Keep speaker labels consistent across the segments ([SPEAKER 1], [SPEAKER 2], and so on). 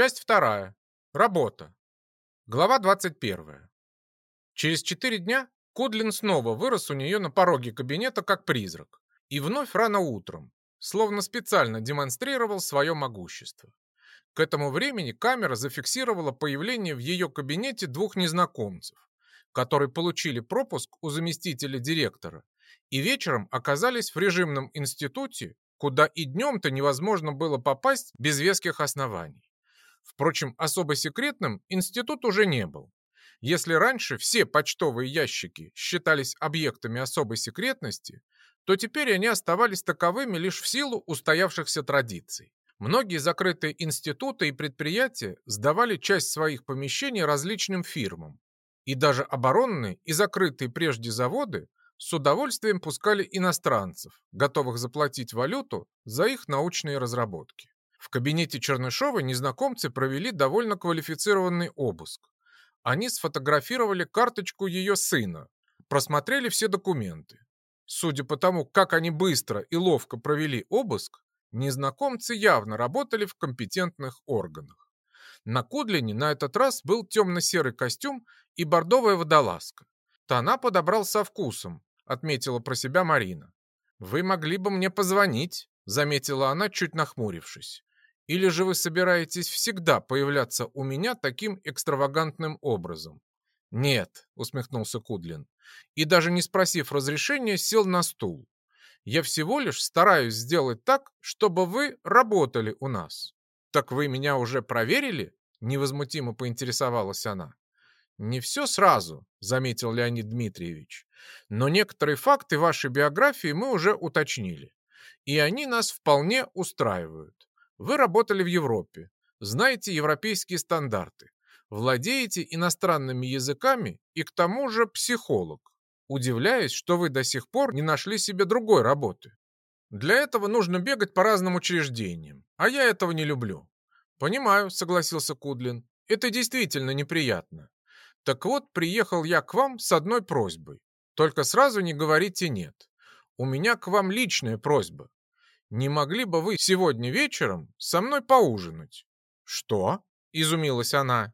[SPEAKER 1] Часть вторая. Работа. Глава 21. Через четыре дня Кудлин снова вырос у нее на пороге кабинета как призрак. И вновь рано утром, словно специально демонстрировал свое могущество. К этому времени камера зафиксировала появление в ее кабинете двух незнакомцев, которые получили пропуск у заместителя директора и вечером оказались в режимном институте, куда и днем-то невозможно было попасть без веских оснований. Впрочем, особо секретным институт уже не был. Если раньше все почтовые ящики считались объектами особой секретности, то теперь они оставались таковыми лишь в силу устоявшихся традиций. Многие закрытые институты и предприятия сдавали часть своих помещений различным фирмам. И даже оборонные и закрытые прежде заводы с удовольствием пускали иностранцев, готовых заплатить валюту за их научные разработки. В кабинете Чернышова незнакомцы провели довольно квалифицированный обыск. Они сфотографировали карточку ее сына, просмотрели все документы. Судя по тому, как они быстро и ловко провели обыск, незнакомцы явно работали в компетентных органах. На Кудлине на этот раз был темно-серый костюм и бордовая водолазка. Тона подобрал со вкусом, отметила про себя Марина. «Вы могли бы мне позвонить», — заметила она, чуть нахмурившись. Или же вы собираетесь всегда появляться у меня таким экстравагантным образом? Нет, усмехнулся Кудлин. И даже не спросив разрешения, сел на стул. Я всего лишь стараюсь сделать так, чтобы вы работали у нас. Так вы меня уже проверили? Невозмутимо поинтересовалась она. Не все сразу, заметил Леонид Дмитриевич. Но некоторые факты вашей биографии мы уже уточнили. И они нас вполне устраивают. Вы работали в Европе, знаете европейские стандарты, владеете иностранными языками и к тому же психолог. Удивляюсь, что вы до сих пор не нашли себе другой работы. Для этого нужно бегать по разным учреждениям, а я этого не люблю. Понимаю, согласился Кудлин. Это действительно неприятно. Так вот, приехал я к вам с одной просьбой. Только сразу не говорите «нет». У меня к вам личная просьба не могли бы вы сегодня вечером со мной поужинать?» «Что?» — изумилась она.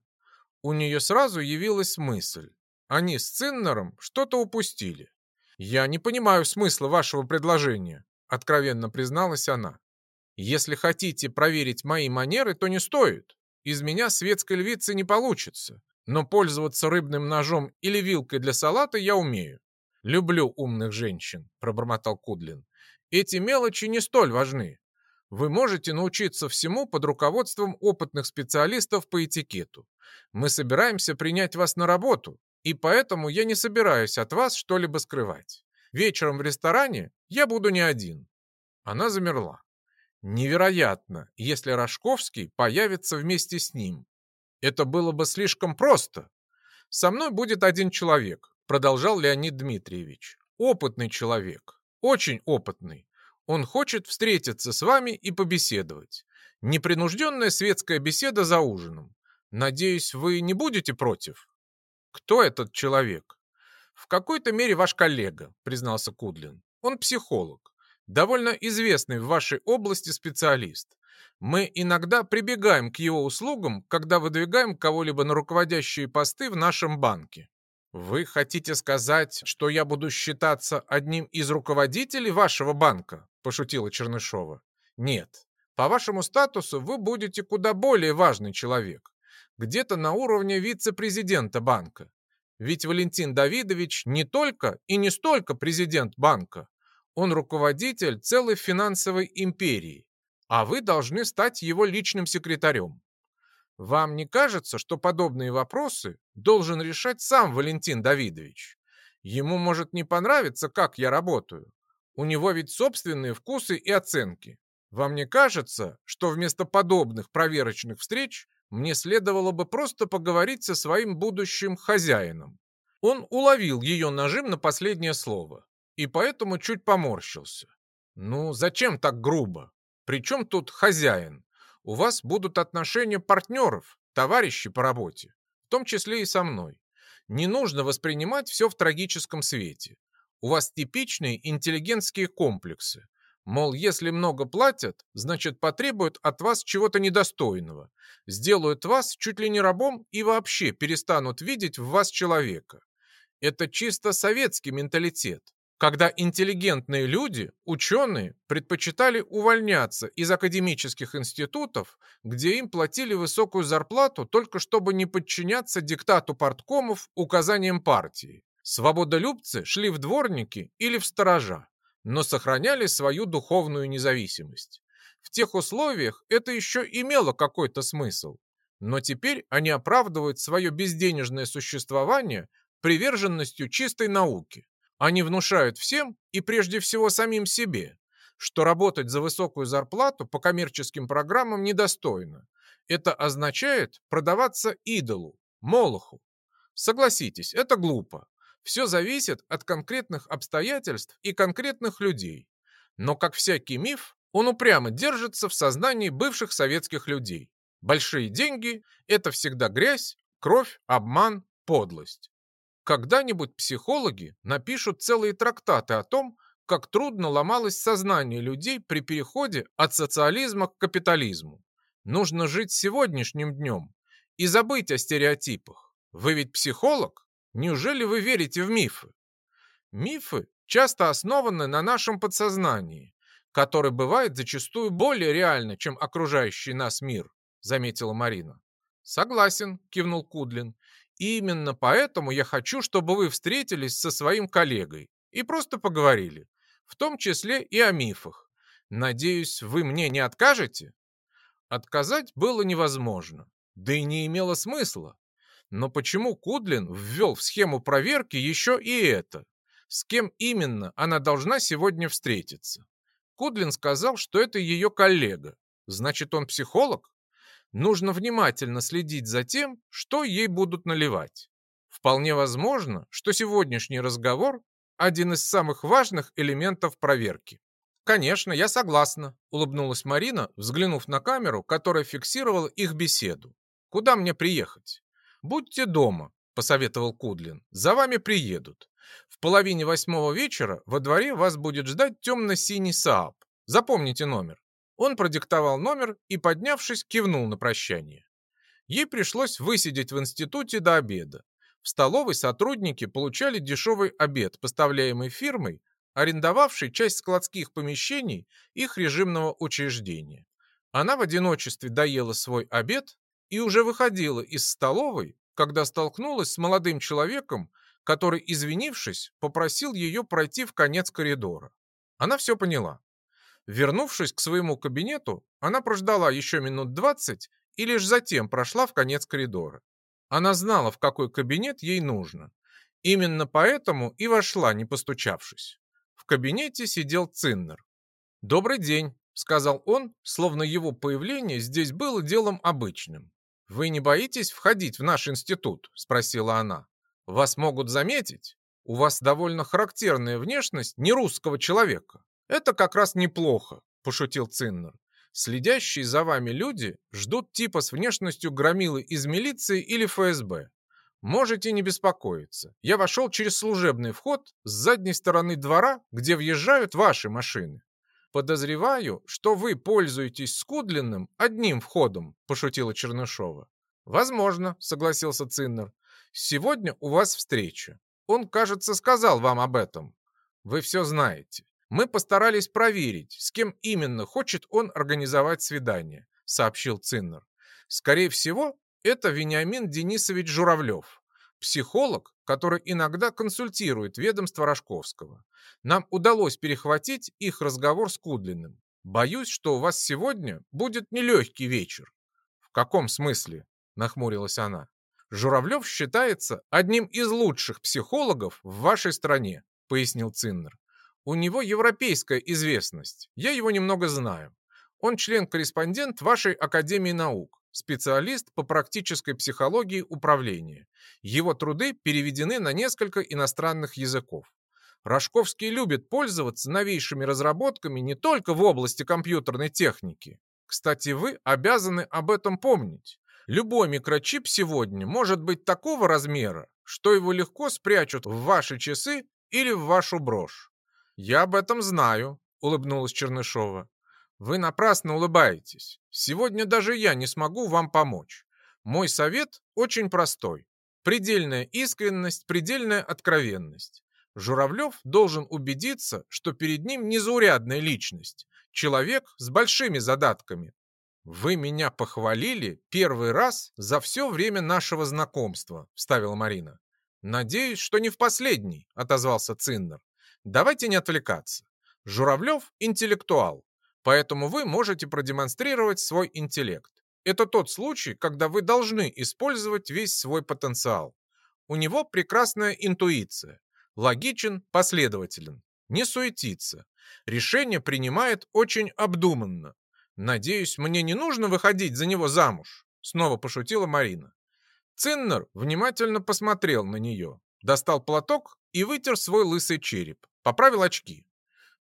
[SPEAKER 1] У нее сразу явилась мысль. Они с Циннером что-то упустили. «Я не понимаю смысла вашего предложения», — откровенно призналась она. «Если хотите проверить мои манеры, то не стоит. Из меня светской львицы не получится. Но пользоваться рыбным ножом или вилкой для салата я умею. «Люблю умных женщин», — пробормотал Кудлин. Эти мелочи не столь важны. Вы можете научиться всему под руководством опытных специалистов по этикету. Мы собираемся принять вас на работу, и поэтому я не собираюсь от вас что-либо скрывать. Вечером в ресторане я буду не один». Она замерла. Невероятно, если Рожковский появится вместе с ним. Это было бы слишком просто. Со мной будет один человек, продолжал Леонид Дмитриевич. Опытный человек, очень опытный. Он хочет встретиться с вами и побеседовать. Непринужденная светская беседа за ужином. Надеюсь, вы не будете против? Кто этот человек? В какой-то мере ваш коллега, признался Кудлин. Он психолог, довольно известный в вашей области специалист. Мы иногда прибегаем к его услугам, когда выдвигаем кого-либо на руководящие посты в нашем банке. «Вы хотите сказать, что я буду считаться одним из руководителей вашего банка?» – пошутила Чернышова. «Нет. По вашему статусу вы будете куда более важный человек. Где-то на уровне вице-президента банка. Ведь Валентин Давидович не только и не столько президент банка. Он руководитель целой финансовой империи. А вы должны стать его личным секретарем. Вам не кажется, что подобные вопросы должен решать сам Валентин Давидович? Ему может не понравиться, как я работаю. У него ведь собственные вкусы и оценки. Вам не кажется, что вместо подобных проверочных встреч мне следовало бы просто поговорить со своим будущим хозяином? Он уловил ее нажим на последнее слово и поэтому чуть поморщился. Ну, зачем так грубо? Причем тут хозяин? У вас будут отношения партнеров, товарищей по работе, в том числе и со мной. Не нужно воспринимать все в трагическом свете. У вас типичные интеллигентские комплексы. Мол, если много платят, значит потребуют от вас чего-то недостойного, сделают вас чуть ли не рабом и вообще перестанут видеть в вас человека. Это чисто советский менталитет, когда интеллигентные люди, ученые, предпочитали увольняться из академических институтов, где им платили высокую зарплату только чтобы не подчиняться диктату парткомов указаниям партии. Свободолюбцы шли в дворники или в сторожа но сохраняли свою духовную независимость. В тех условиях это еще имело какой-то смысл, но теперь они оправдывают свое безденежное существование приверженностью чистой науки. Они внушают всем и прежде всего самим себе, что работать за высокую зарплату по коммерческим программам недостойно. Это означает продаваться идолу, молоху. Согласитесь, это глупо. Все зависит от конкретных обстоятельств и конкретных людей. Но, как всякий миф, он упрямо держится в сознании бывших советских людей. Большие деньги – это всегда грязь, кровь, обман, подлость. Когда-нибудь психологи напишут целые трактаты о том, как трудно ломалось сознание людей при переходе от социализма к капитализму. Нужно жить сегодняшним днем и забыть о стереотипах. Вы ведь психолог? Неужели вы верите в мифы? Мифы часто основаны на нашем подсознании, которое бывает зачастую более реально, чем окружающий нас мир, заметила Марина. Согласен, кивнул Кудлин. Именно поэтому я хочу, чтобы вы встретились со своим коллегой и просто поговорили, в том числе и о мифах. Надеюсь, вы мне не откажете? Отказать было невозможно, да и не имело смысла. Но почему Кудлин ввел в схему проверки еще и это? С кем именно она должна сегодня встретиться? Кудлин сказал, что это ее коллега. Значит, он психолог? Нужно внимательно следить за тем, что ей будут наливать. Вполне возможно, что сегодняшний разговор – один из самых важных элементов проверки. «Конечно, я согласна», – улыбнулась Марина, взглянув на камеру, которая фиксировала их беседу. «Куда мне приехать?» «Будьте дома», — посоветовал Кудлин. «За вами приедут. В половине восьмого вечера во дворе вас будет ждать темно-синий Сааб. Запомните номер». Он продиктовал номер и, поднявшись, кивнул на прощание. Ей пришлось высидеть в институте до обеда. В столовой сотрудники получали дешевый обед, поставляемый фирмой, арендовавшей часть складских помещений их режимного учреждения. Она в одиночестве доела свой обед, и уже выходила из столовой, когда столкнулась с молодым человеком, который, извинившись, попросил ее пройти в конец коридора. Она все поняла. Вернувшись к своему кабинету, она прождала еще минут двадцать и лишь затем прошла в конец коридора. Она знала, в какой кабинет ей нужно. Именно поэтому и вошла, не постучавшись. В кабинете сидел Циннер. «Добрый день», — сказал он, словно его появление здесь было делом обычным. «Вы не боитесь входить в наш институт?» – спросила она. «Вас могут заметить. У вас довольно характерная внешность нерусского человека. Это как раз неплохо», – пошутил Циннер. «Следящие за вами люди ждут типа с внешностью громилы из милиции или ФСБ. Можете не беспокоиться. Я вошел через служебный вход с задней стороны двора, где въезжают ваши машины. «Подозреваю, что вы пользуетесь Скудлиным одним входом», – пошутила Чернышова. «Возможно», – согласился Циннер. «Сегодня у вас встреча. Он, кажется, сказал вам об этом. Вы все знаете. Мы постарались проверить, с кем именно хочет он организовать свидание», – сообщил Циннер. «Скорее всего, это Вениамин Денисович Журавлев, психолог, который иногда консультирует ведомство Рожковского. Нам удалось перехватить их разговор с Кудлиным. Боюсь, что у вас сегодня будет нелегкий вечер. В каком смысле? Нахмурилась она. Журавлев считается одним из лучших психологов в вашей стране, пояснил Циннер. У него европейская известность. Я его немного знаю. Он член-корреспондент вашей Академии наук специалист по практической психологии управления. Его труды переведены на несколько иностранных языков. Рожковский любит пользоваться новейшими разработками не только в области компьютерной техники. Кстати, вы обязаны об этом помнить. Любой микрочип сегодня может быть такого размера, что его легко спрячут в ваши часы или в вашу брошь. «Я об этом знаю», — улыбнулась Чернышова. «Вы напрасно улыбаетесь. Сегодня даже я не смогу вам помочь. Мой совет очень простой. Предельная искренность, предельная откровенность. Журавлев должен убедиться, что перед ним незаурядная личность, человек с большими задатками. «Вы меня похвалили первый раз за все время нашего знакомства», — вставила Марина. «Надеюсь, что не в последний», — отозвался Циннер. «Давайте не отвлекаться. Журавлев – интеллектуал, поэтому вы можете продемонстрировать свой интеллект. Это тот случай, когда вы должны использовать весь свой потенциал. У него прекрасная интуиция, логичен, последователен, не суетится. Решение принимает очень обдуманно. Надеюсь, мне не нужно выходить за него замуж, снова пошутила Марина. Циннер внимательно посмотрел на нее, достал платок и вытер свой лысый череп, поправил очки.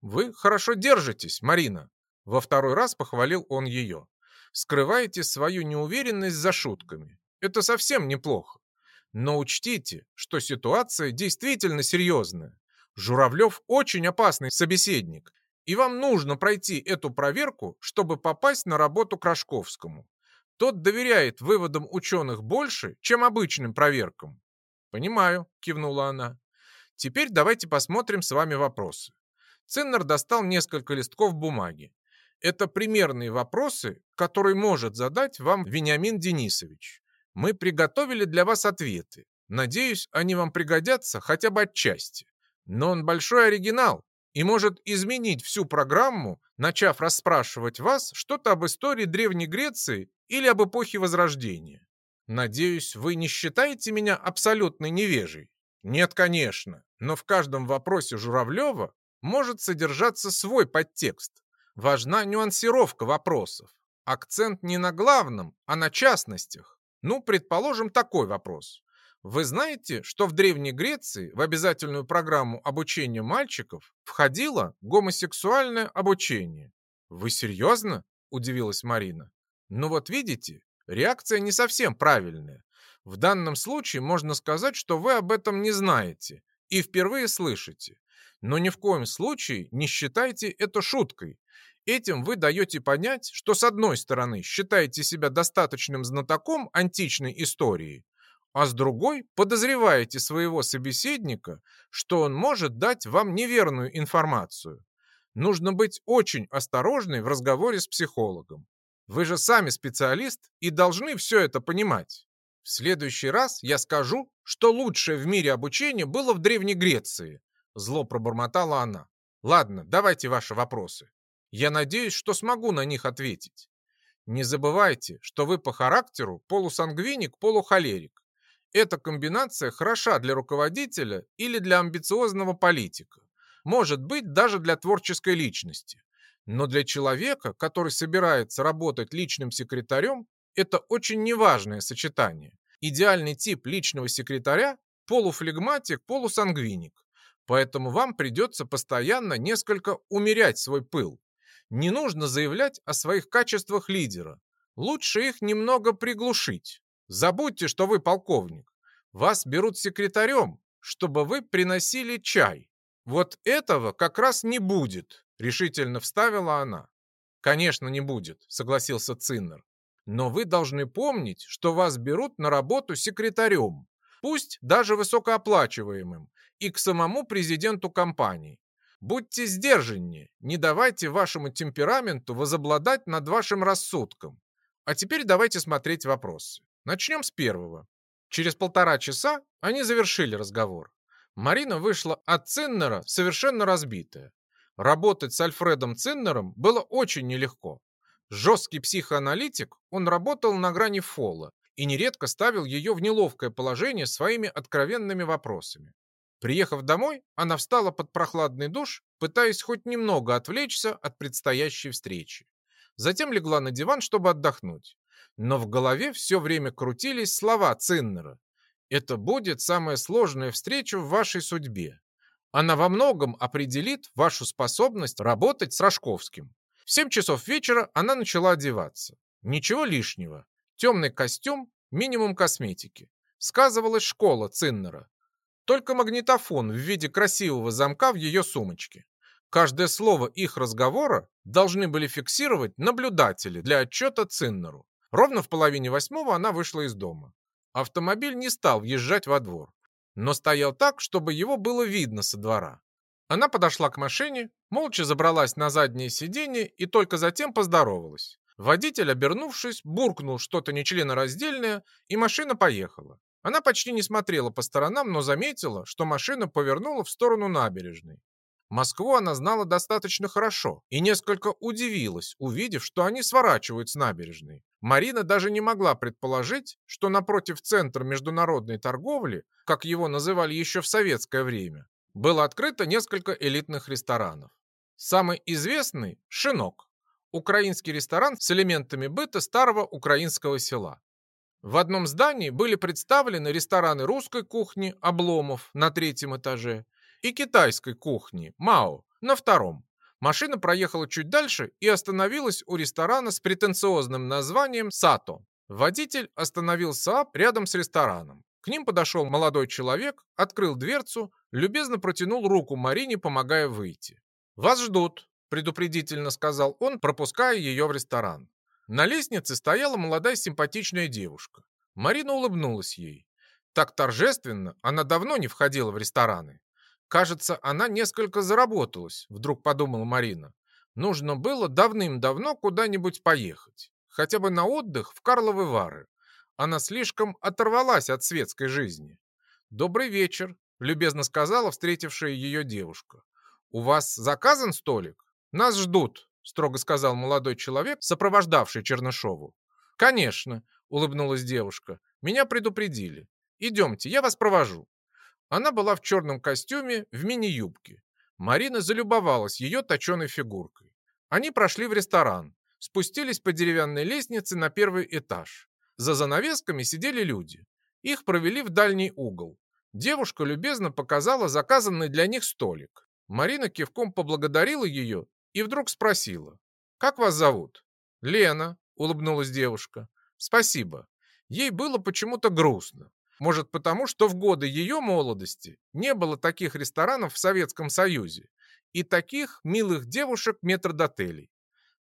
[SPEAKER 1] «Вы хорошо держитесь, Марина!» Во второй раз похвалил он ее. «Скрываете свою неуверенность за шутками. Это совсем неплохо. Но учтите, что ситуация действительно серьезная. Журавлев очень опасный собеседник, и вам нужно пройти эту проверку, чтобы попасть на работу к Рожковскому. Тот доверяет выводам ученых больше, чем обычным проверкам. «Понимаю», — кивнула она. «Теперь давайте посмотрим с вами вопросы. Ценнер достал несколько листков бумаги. Это примерные вопросы, которые может задать вам Вениамин Денисович. Мы приготовили для вас ответы. Надеюсь, они вам пригодятся хотя бы отчасти. Но он большой оригинал и может изменить всю программу, начав расспрашивать вас что-то об истории Древней Греции или об эпохе Возрождения. Надеюсь, вы не считаете меня абсолютной невежей? Нет, конечно, но в каждом вопросе Журавлева может содержаться свой подтекст. Важна нюансировка вопросов. Акцент не на главном, а на частностях. Ну, предположим, такой вопрос. Вы знаете, что в Древней Греции в обязательную программу обучения мальчиков входило гомосексуальное обучение? Вы серьезно? Удивилась Марина. Ну вот видите, реакция не совсем правильная. В данном случае можно сказать, что вы об этом не знаете и впервые слышите. Но ни в коем случае не считайте это шуткой. Этим вы даете понять, что с одной стороны считаете себя достаточным знатоком античной истории, а с другой подозреваете своего собеседника, что он может дать вам неверную информацию. Нужно быть очень осторожной в разговоре с психологом. Вы же сами специалист и должны все это понимать. В следующий раз я скажу, что лучшее в мире обучение было в Древней Греции, Зло пробормотала она. Ладно, давайте ваши вопросы. Я надеюсь, что смогу на них ответить. Не забывайте, что вы по характеру полусангвиник, полухолерик. Эта комбинация хороша для руководителя или для амбициозного политика. Может быть, даже для творческой личности. Но для человека, который собирается работать личным секретарем, это очень неважное сочетание. Идеальный тип личного секретаря – полуфлегматик, полусангвиник. Поэтому вам придется постоянно несколько умерять свой пыл. Не нужно заявлять о своих качествах лидера. Лучше их немного приглушить. Забудьте, что вы полковник. Вас берут секретарем, чтобы вы приносили чай. Вот этого как раз не будет, решительно вставила она. Конечно, не будет, согласился Циннер. Но вы должны помнить, что вас берут на работу секретарем, пусть даже высокооплачиваемым, и к самому президенту компании. Будьте сдержаннее, не давайте вашему темпераменту возобладать над вашим рассудком. А теперь давайте смотреть вопросы. Начнем с первого. Через полтора часа они завершили разговор. Марина вышла от Циннера совершенно разбитая. Работать с Альфредом Циннером было очень нелегко. Жесткий психоаналитик, он работал на грани фола и нередко ставил ее в неловкое положение своими откровенными вопросами. Приехав домой, она встала под прохладный душ, пытаясь хоть немного отвлечься от предстоящей встречи. Затем легла на диван, чтобы отдохнуть. Но в голове все время крутились слова Циннера. «Это будет самая сложная встреча в вашей судьбе. Она во многом определит вашу способность работать с Рожковским». В 7 часов вечера она начала одеваться. Ничего лишнего. Темный костюм, минимум косметики. Сказывалась школа Циннера. Только магнитофон в виде красивого замка в ее сумочке. Каждое слово их разговора должны были фиксировать наблюдатели для отчета Циннеру. Ровно в половине восьмого она вышла из дома. Автомобиль не стал въезжать во двор, но стоял так, чтобы его было видно со двора. Она подошла к машине, молча забралась на заднее сиденье и только затем поздоровалась. Водитель, обернувшись, буркнул что-то нечленораздельное, и машина поехала. Она почти не смотрела по сторонам, но заметила, что машина повернула в сторону набережной. Москву она знала достаточно хорошо и несколько удивилась, увидев, что они сворачивают с набережной. Марина даже не могла предположить, что напротив центра международной торговли, как его называли еще в советское время, было открыто несколько элитных ресторанов. Самый известный – «Шинок» – украинский ресторан с элементами быта старого украинского села. В одном здании были представлены рестораны русской кухни «Обломов» на третьем этаже и китайской кухни «Мао» на втором. Машина проехала чуть дальше и остановилась у ресторана с претенциозным названием «Сато». Водитель остановил Саап рядом с рестораном. К ним подошел молодой человек, открыл дверцу, любезно протянул руку Марине, помогая выйти. «Вас ждут», – предупредительно сказал он, пропуская ее в ресторан. На лестнице стояла молодая симпатичная девушка. Марина улыбнулась ей. Так торжественно она давно не входила в рестораны. Кажется, она несколько заработалась, вдруг подумала Марина. Нужно было давным-давно куда-нибудь поехать. Хотя бы на отдых в Карловы Вары. Она слишком оторвалась от светской жизни. «Добрый вечер», — любезно сказала встретившая ее девушка. «У вас заказан столик? Нас ждут», — строго сказал молодой человек, сопровождавший Чернышову. «Конечно», — улыбнулась девушка. «Меня предупредили. Идемте, я вас провожу». Она была в черном костюме, в мини-юбке. Марина залюбовалась ее точеной фигуркой. Они прошли в ресторан, спустились по деревянной лестнице на первый этаж. За занавесками сидели люди. Их провели в дальний угол. Девушка любезно показала заказанный для них столик. Марина кивком поблагодарила ее и вдруг спросила. «Как вас зовут?» «Лена», — улыбнулась девушка. «Спасибо». Ей было почему-то грустно. Может потому, что в годы ее молодости не было таких ресторанов в Советском Союзе и таких милых девушек-метрдотелей.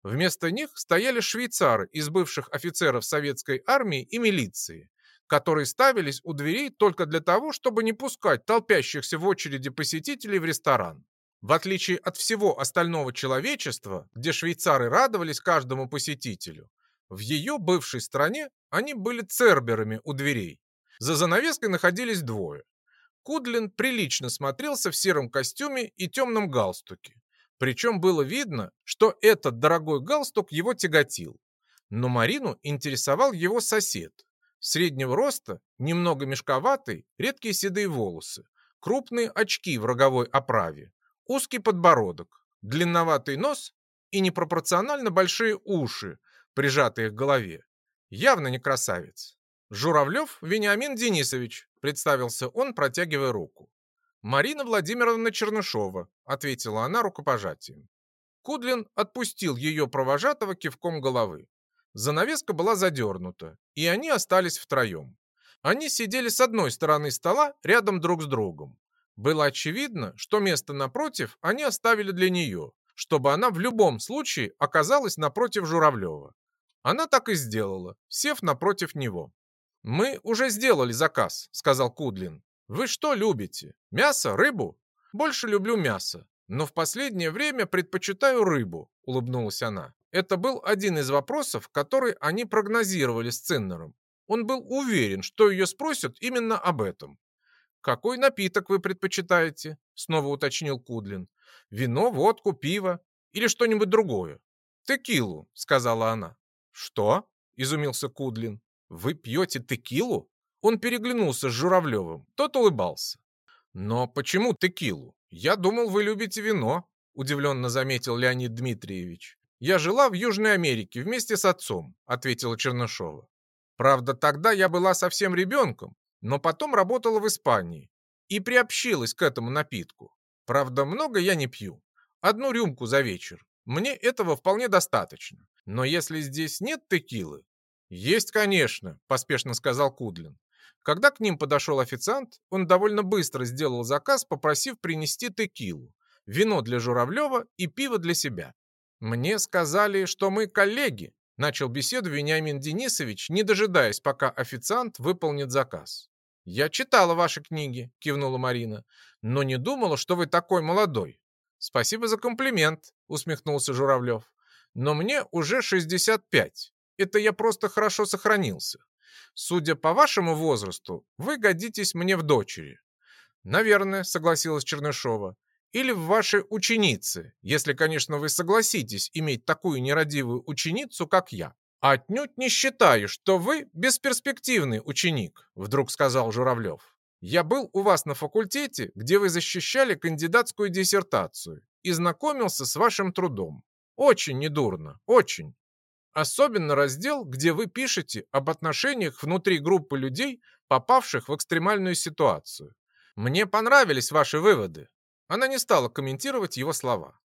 [SPEAKER 1] Вместо них стояли швейцары из бывших офицеров советской армии и милиции, которые ставились у дверей только для того, чтобы не пускать толпящихся в очереди посетителей в ресторан. В отличие от всего остального человечества, где швейцары радовались каждому посетителю, в ее бывшей стране они были церберами у дверей. За занавеской находились двое. Кудлин прилично смотрелся в сером костюме и темном галстуке. Причем было видно, что этот дорогой галстук его тяготил. Но Марину интересовал его сосед. Среднего роста, немного мешковатый, редкие седые волосы, крупные очки в роговой оправе, узкий подбородок, длинноватый нос и непропорционально большие уши, прижатые к голове. Явно не красавец. «Журавлев Вениамин Денисович», — представился он, протягивая руку. «Марина Владимировна Чернышова», — ответила она рукопожатием. Кудлин отпустил ее провожатого кивком головы. Занавеска была задернута, и они остались втроем. Они сидели с одной стороны стола рядом друг с другом. Было очевидно, что место напротив они оставили для нее, чтобы она в любом случае оказалась напротив Журавлева. Она так и сделала, сев напротив него. «Мы уже сделали заказ», — сказал Кудлин. «Вы что любите? Мясо, рыбу?» «Больше люблю мясо, но в последнее время предпочитаю рыбу», — улыбнулась она. Это был один из вопросов, который они прогнозировали с Циннером. Он был уверен, что ее спросят именно об этом. «Какой напиток вы предпочитаете?» — снова уточнил Кудлин. «Вино, водку, пиво или что-нибудь другое?» «Текилу», — сказала она. «Что?» — изумился Кудлин. «Вы пьете текилу?» Он переглянулся с Журавлевым. Тот улыбался. «Но почему текилу? Я думал, вы любите вино», удивленно заметил Леонид Дмитриевич. «Я жила в Южной Америке вместе с отцом», ответила Чернышова. «Правда, тогда я была совсем ребенком, но потом работала в Испании и приобщилась к этому напитку. Правда, много я не пью. Одну рюмку за вечер. Мне этого вполне достаточно. Но если здесь нет текилы, «Есть, конечно», – поспешно сказал Кудлин. Когда к ним подошел официант, он довольно быстро сделал заказ, попросив принести текилу. вино для Журавлева и пиво для себя. «Мне сказали, что мы коллеги», — начал беседу Вениамин Денисович, не дожидаясь, пока официант выполнит заказ. «Я читала ваши книги», — кивнула Марина, «но не думала, что вы такой молодой». «Спасибо за комплимент», — усмехнулся Журавлев. «Но мне уже 65. Это я просто хорошо сохранился. Судя по вашему возрасту, вы годитесь мне в дочери». «Наверное», — согласилась Чернышова или в ваши ученицы, если, конечно, вы согласитесь иметь такую нерадивую ученицу, как я. Отнюдь не считаю, что вы бесперспективный ученик, вдруг сказал Журавлев. Я был у вас на факультете, где вы защищали кандидатскую диссертацию и знакомился с вашим трудом. Очень недурно, очень. Особенно раздел, где вы пишете об отношениях внутри группы людей, попавших в экстремальную ситуацию. Мне понравились ваши выводы. Она не стала комментировать его слова.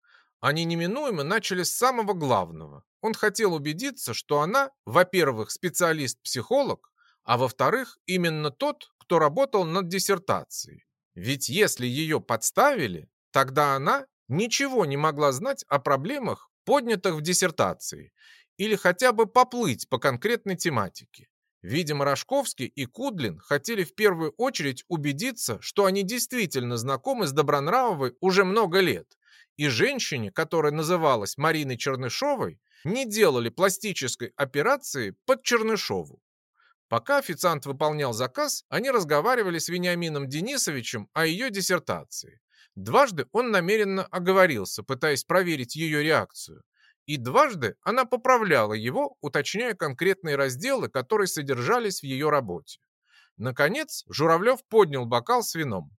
[SPEAKER 1] Они неминуемо начали с самого главного. Он хотел убедиться, что она, во-первых, специалист-психолог, а во-вторых, именно тот, кто работал над диссертацией. Ведь если ее подставили, тогда она ничего не могла знать о проблемах, поднятых в диссертации, или хотя бы поплыть по конкретной тематике. Видимо, Рожковский и Кудлин хотели в первую очередь убедиться, что они действительно знакомы с Добронравовой уже много лет, и женщине, которая называлась Мариной Чернышовой, не делали пластической операции под Чернышову. Пока официант выполнял заказ, они разговаривали с Вениамином Денисовичем о ее диссертации. Дважды он намеренно оговорился, пытаясь проверить ее реакцию и дважды она поправляла его, уточняя конкретные разделы, которые содержались в ее работе. Наконец, Журавлев поднял бокал с вином.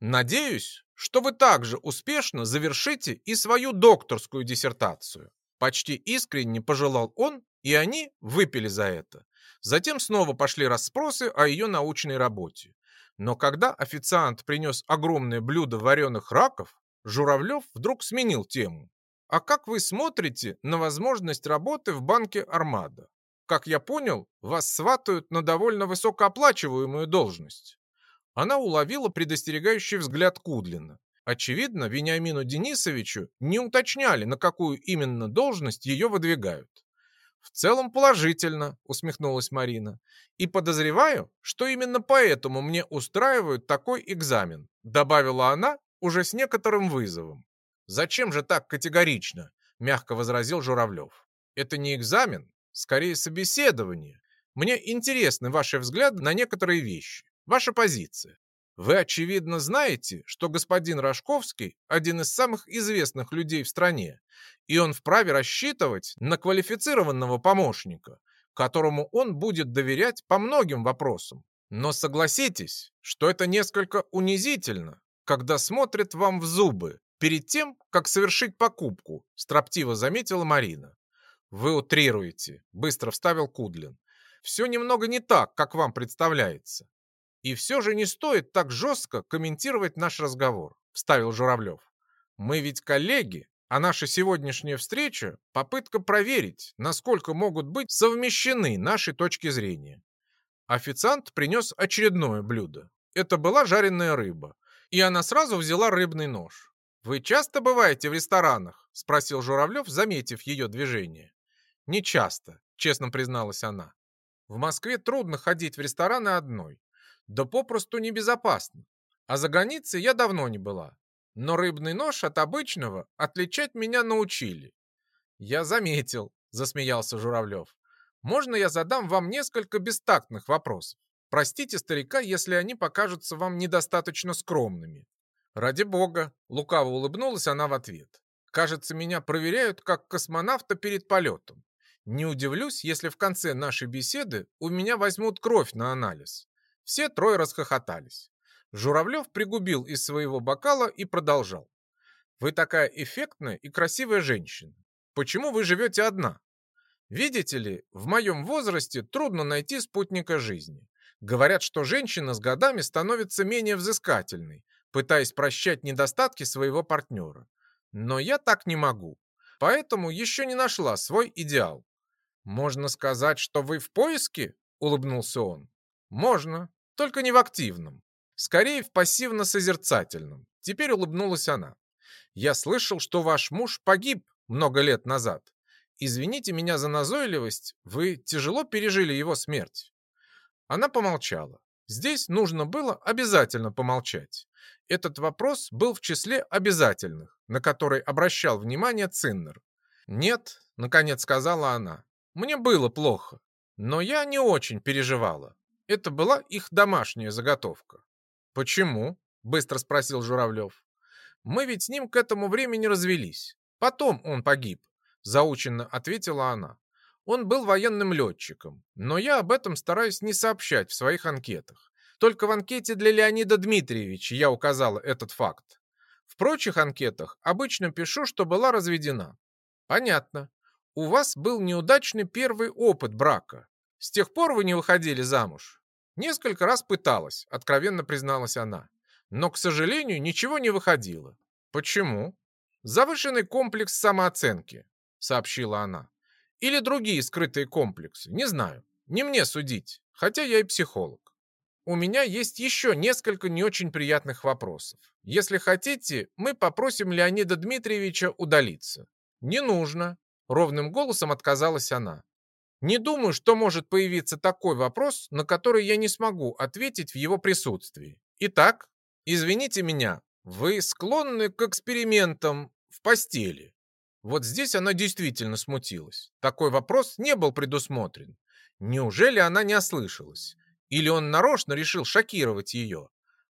[SPEAKER 1] «Надеюсь, что вы также успешно завершите и свою докторскую диссертацию». Почти искренне пожелал он, и они выпили за это. Затем снова пошли расспросы о ее научной работе. Но когда официант принес огромное блюдо вареных раков, Журавлев вдруг сменил тему. А как вы смотрите на возможность работы в банке «Армада»? Как я понял, вас сватают на довольно высокооплачиваемую должность. Она уловила предостерегающий взгляд Кудлина. Очевидно, Вениамину Денисовичу не уточняли, на какую именно должность ее выдвигают. «В целом положительно», — усмехнулась Марина. «И подозреваю, что именно поэтому мне устраивают такой экзамен», — добавила она уже с некоторым вызовом. «Зачем же так категорично?» – мягко возразил Журавлев. «Это не экзамен, скорее собеседование. Мне интересны ваши взгляды на некоторые вещи, ваша позиция. Вы, очевидно, знаете, что господин Рожковский – один из самых известных людей в стране, и он вправе рассчитывать на квалифицированного помощника, которому он будет доверять по многим вопросам. Но согласитесь, что это несколько унизительно, когда смотрят вам в зубы, перед тем, как совершить покупку», – строптиво заметила Марина. «Вы утрируете», – быстро вставил Кудлин. «Все немного не так, как вам представляется. И все же не стоит так жестко комментировать наш разговор», – вставил Журавлев. «Мы ведь коллеги, а наша сегодняшняя встреча – попытка проверить, насколько могут быть совмещены наши точки зрения». Официант принес очередное блюдо. Это была жареная рыба, и она сразу взяла рыбный нож. «Вы часто бываете в ресторанах?» – спросил Журавлев, заметив ее движение. «Не часто», – честно призналась она. «В Москве трудно ходить в рестораны одной. Да попросту небезопасно. А за границей я давно не была. Но рыбный нож от обычного отличать меня научили». «Я заметил», – засмеялся Журавлев. «Можно я задам вам несколько бестактных вопросов? Простите старика, если они покажутся вам недостаточно скромными. «Ради бога!» — лукаво улыбнулась она в ответ. «Кажется, меня проверяют как космонавта перед полетом. Не удивлюсь, если в конце нашей беседы у меня возьмут кровь на анализ». Все трое расхохотались. Журавлев пригубил из своего бокала и продолжал. «Вы такая эффектная и красивая женщина. Почему вы живете одна? Видите ли, в моем возрасте трудно найти спутника жизни. Говорят, что женщина с годами становится менее взыскательной, пытаясь прощать недостатки своего партнера. Но я так не могу, поэтому еще не нашла свой идеал. «Можно сказать, что вы в поиске?» — улыбнулся он. «Можно, только не в активном. Скорее, в пассивно-созерцательном». Теперь улыбнулась она. Я слышал, что ваш муж погиб много лет назад. Извините меня за назойливость, вы тяжело пережили его смерть». Она помолчала. Здесь нужно было обязательно помолчать. Этот вопрос был в числе обязательных, на который обращал внимание Циннер. «Нет», — наконец сказала она, — «мне было плохо, но я не очень переживала. Это была их домашняя заготовка». «Почему?» — быстро спросил Журавлев. «Мы ведь с ним к этому времени развелись. Потом он погиб», — заученно ответила она. «Он был военным летчиком, но я об этом стараюсь не сообщать в своих анкетах. Только в анкете для Леонида Дмитриевича я указала этот факт. В прочих анкетах обычно пишу, что была разведена. Понятно. У вас был неудачный первый опыт брака. С тех пор вы не выходили замуж. Несколько раз пыталась, откровенно призналась она. Но, к сожалению, ничего не выходило. Почему? Завышенный комплекс самооценки, сообщила она. Или другие скрытые комплексы, не знаю. Не мне судить, хотя я и психолог. У меня есть еще несколько не очень приятных вопросов. Если хотите, мы попросим Леонида Дмитриевича удалиться. Не нужно, ровным голосом отказалась она. Не думаю, что может появиться такой вопрос, на который я не смогу ответить в его присутствии. Итак, извините меня, вы склонны к экспериментам в постели. Вот здесь она действительно смутилась. Такой вопрос не был предусмотрен. Неужели она не ослышалась? Или он нарочно решил шокировать ее?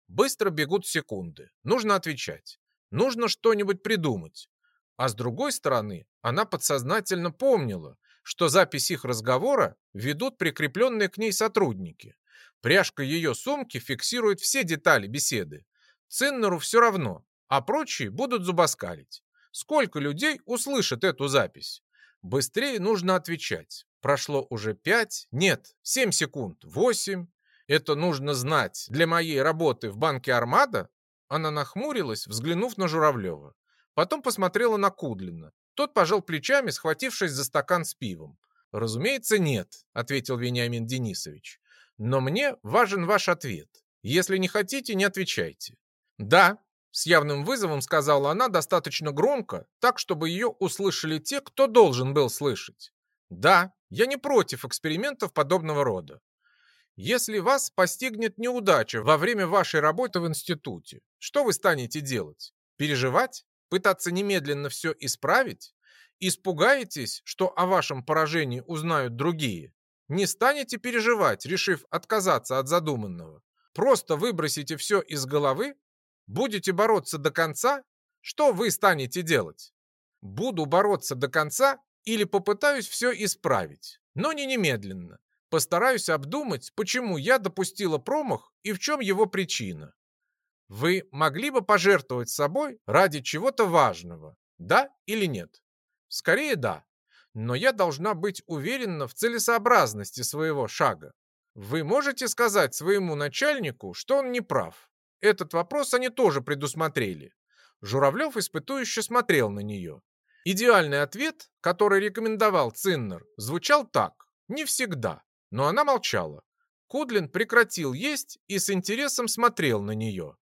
[SPEAKER 1] Быстро бегут секунды. Нужно отвечать. Нужно что-нибудь придумать. А с другой стороны, она подсознательно помнила, что запись их разговора ведут прикрепленные к ней сотрудники. Пряжка ее сумки фиксирует все детали беседы. Циннеру все равно, а прочие будут зубоскалить. Сколько людей услышат эту запись? Быстрее нужно отвечать. Прошло уже пять, нет, семь секунд, восемь. Это нужно знать для моей работы в банке «Армада»? Она нахмурилась, взглянув на Журавлева. Потом посмотрела на Кудлина. Тот пожал плечами, схватившись за стакан с пивом. «Разумеется, нет», — ответил Вениамин Денисович. «Но мне важен ваш ответ. Если не хотите, не отвечайте». «Да», — с явным вызовом сказала она достаточно громко, так, чтобы ее услышали те, кто должен был слышать. «Да, я не против экспериментов подобного рода. Если вас постигнет неудача во время вашей работы в институте, что вы станете делать? Переживать? Пытаться немедленно все исправить? Испугаетесь, что о вашем поражении узнают другие? Не станете переживать, решив отказаться от задуманного? Просто выбросите все из головы? Будете бороться до конца? Что вы станете делать? Буду бороться до конца или попытаюсь все исправить, но не немедленно. Постараюсь обдумать, почему я допустила промах и в чем его причина. Вы могли бы пожертвовать собой ради чего-то важного, да или нет? Скорее да, но я должна быть уверена в целесообразности своего шага. Вы можете сказать своему начальнику, что он не прав? Этот вопрос они тоже предусмотрели. Журавлев испытующе смотрел на нее. Идеальный ответ, который рекомендовал Циннер, звучал так. Не всегда. Но она молчала. Кудлин прекратил есть и с интересом смотрел на нее.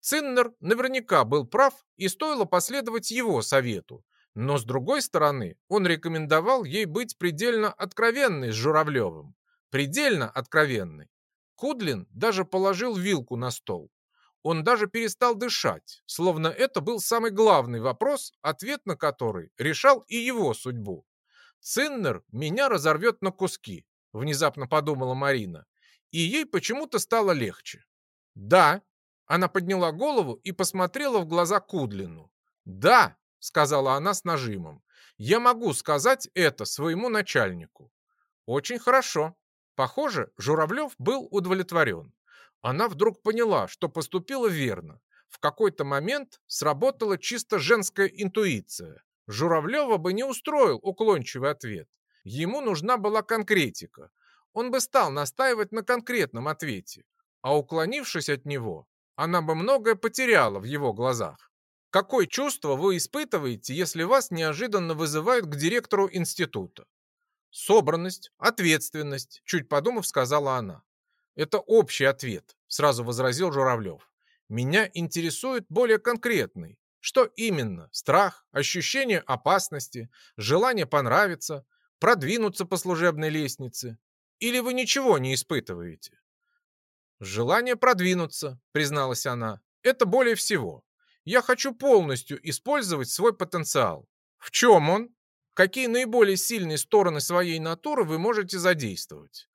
[SPEAKER 1] Циннер наверняка был прав и стоило последовать его совету. Но с другой стороны, он рекомендовал ей быть предельно откровенной с Журавлевым. Предельно откровенной. Кудлин даже положил вилку на стол. Он даже перестал дышать, словно это был самый главный вопрос, ответ на который решал и его судьбу. «Циннер меня разорвет на куски», — внезапно подумала Марина, и ей почему-то стало легче. «Да», — она подняла голову и посмотрела в глаза Кудлину. «Да», — сказала она с нажимом, — «я могу сказать это своему начальнику». «Очень хорошо». Похоже, Журавлев был удовлетворен. Она вдруг поняла, что поступила верно. В какой-то момент сработала чисто женская интуиция. Журавлева бы не устроил уклончивый ответ. Ему нужна была конкретика. Он бы стал настаивать на конкретном ответе. А уклонившись от него, она бы многое потеряла в его глазах. Какое чувство вы испытываете, если вас неожиданно вызывают к директору института? Собранность, ответственность, чуть подумав, сказала она. Это общий ответ, сразу возразил Журавлев. Меня интересует более конкретный. Что именно? Страх, ощущение опасности, желание понравиться, продвинуться по служебной лестнице? Или вы ничего не испытываете? Желание продвинуться, призналась она. Это более всего. Я хочу полностью использовать свой потенциал. В чем он? Какие наиболее сильные стороны своей натуры вы можете задействовать?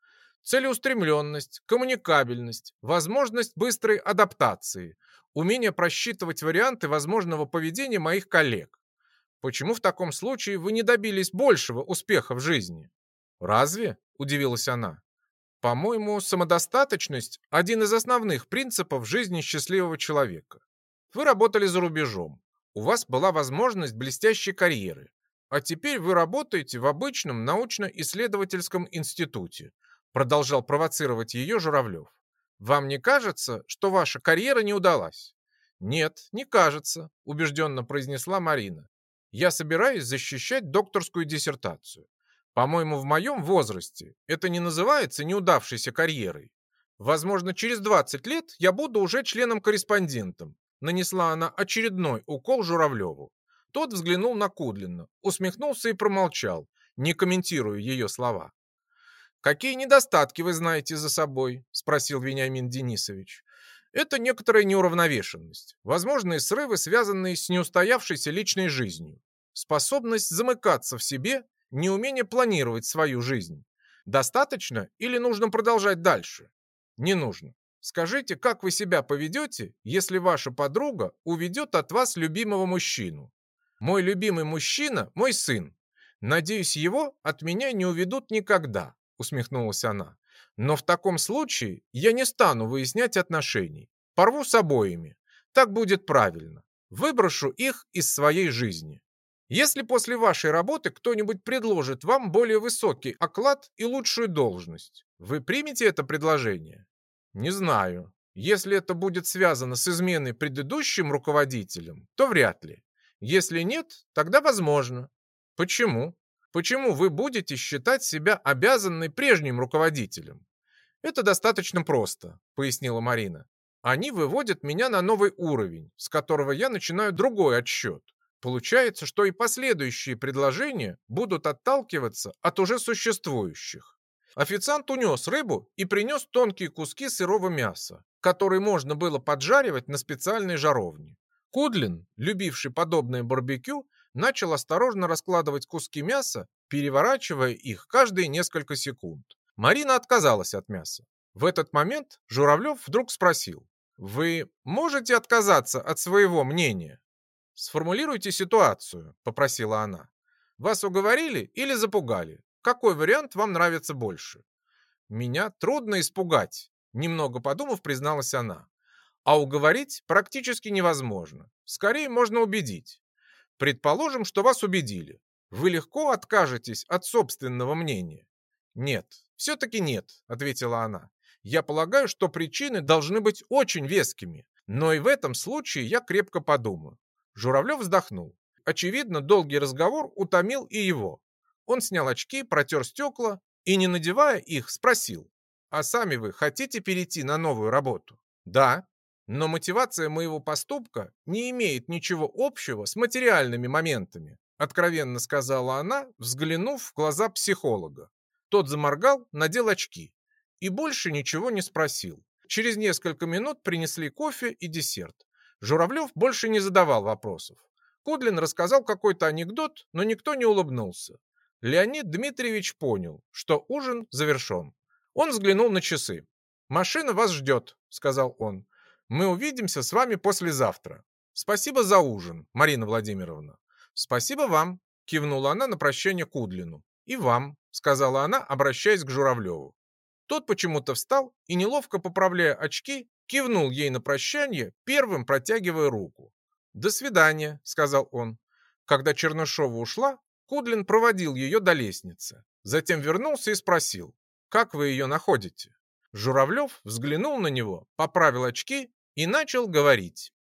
[SPEAKER 1] Целеустремленность, коммуникабельность, возможность быстрой адаптации, умение просчитывать варианты возможного поведения моих коллег. Почему в таком случае вы не добились большего успеха в жизни? Разве? Удивилась она. По-моему, самодостаточность – один из основных принципов жизни счастливого человека. Вы работали за рубежом. У вас была возможность блестящей карьеры. А теперь вы работаете в обычном научно-исследовательском институте. Продолжал провоцировать ее Журавлев. Вам не кажется, что ваша карьера не удалась? Нет, не кажется, убежденно произнесла Марина. Я собираюсь защищать докторскую диссертацию. По-моему, в моем возрасте это не называется неудавшейся карьерой. Возможно, через 20 лет я буду уже членом-корреспондентом. Нанесла она очередной укол Журавлеву. Тот взглянул на Кудлина, усмехнулся и промолчал, не комментируя ее слова. «Какие недостатки вы знаете за собой?» – спросил Вениамин Денисович. «Это некоторая неуравновешенность, возможные срывы, связанные с неустоявшейся личной жизнью, способность замыкаться в себе неумение планировать свою жизнь. Достаточно или нужно продолжать дальше? Не нужно. Скажите, как вы себя поведете, если ваша подруга уведет от вас любимого мужчину? Мой любимый мужчина – мой сын. Надеюсь, его от меня не уведут никогда, усмехнулась она. Но в таком случае я не стану выяснять отношений. Порву с обоими. Так будет правильно. Выброшу их из своей жизни. Если после вашей работы кто-нибудь предложит вам более высокий оклад и лучшую должность, вы примете это предложение? Не знаю. Если это будет связано с изменой предыдущим руководителем, то вряд ли. Если нет, тогда возможно. Почему? Почему вы будете считать себя обязанной прежним руководителем? Это достаточно просто, пояснила Марина. Они выводят меня на новый уровень, с которого я начинаю другой отсчет. Получается, что и последующие предложения будут отталкиваться от уже существующих. Официант унес рыбу и принес тонкие куски сырого мяса, которые можно было поджаривать на специальной жаровне. Кудлин, любивший подобное барбекю, начал осторожно раскладывать куски мяса, переворачивая их каждые несколько секунд. Марина отказалась от мяса. В этот момент Журавлев вдруг спросил, «Вы можете отказаться от своего мнения?» «Сформулируйте ситуацию», — попросила она. «Вас уговорили или запугали? Какой вариант вам нравится больше?» «Меня трудно испугать», — немного подумав, призналась она. «А уговорить практически невозможно. Скорее можно убедить. Предположим, что вас убедили. Вы легко откажетесь от собственного мнения?» «Нет, все-таки нет», — ответила она. «Я полагаю, что причины должны быть очень вескими, но и в этом случае я крепко подумаю. Журавлев вздохнул. Очевидно, долгий разговор утомил и его. Он снял очки, протер стекла и, не надевая их, спросил. «А сами вы хотите перейти на новую работу?» «Да». «Но мотивация моего поступка не имеет ничего общего с материальными моментами», откровенно сказала она, взглянув в глаза психолога. Тот заморгал, надел очки и больше ничего не спросил. Через несколько минут принесли кофе и десерт. Журавлев больше не задавал вопросов. Кудлин рассказал какой-то анекдот, но никто не улыбнулся. Леонид Дмитриевич понял, что ужин завершен. Он взглянул на часы. «Машина вас ждет», — сказал он. «Мы увидимся с вами послезавтра. Спасибо за ужин, Марина Владимировна». «Спасибо вам», — кивнула она на прощание Кудлину. «И вам», — сказала она, обращаясь к Журавлеву. Тот почему-то встал и, неловко поправляя очки, кивнул ей на прощание, первым протягивая руку. «До свидания», — сказал он. Когда Чернышова ушла, Кудлин проводил ее до лестницы. Затем вернулся и спросил, «Как вы ее находите?» Журавлев взглянул на него, поправил очки и начал говорить.